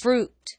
fruit.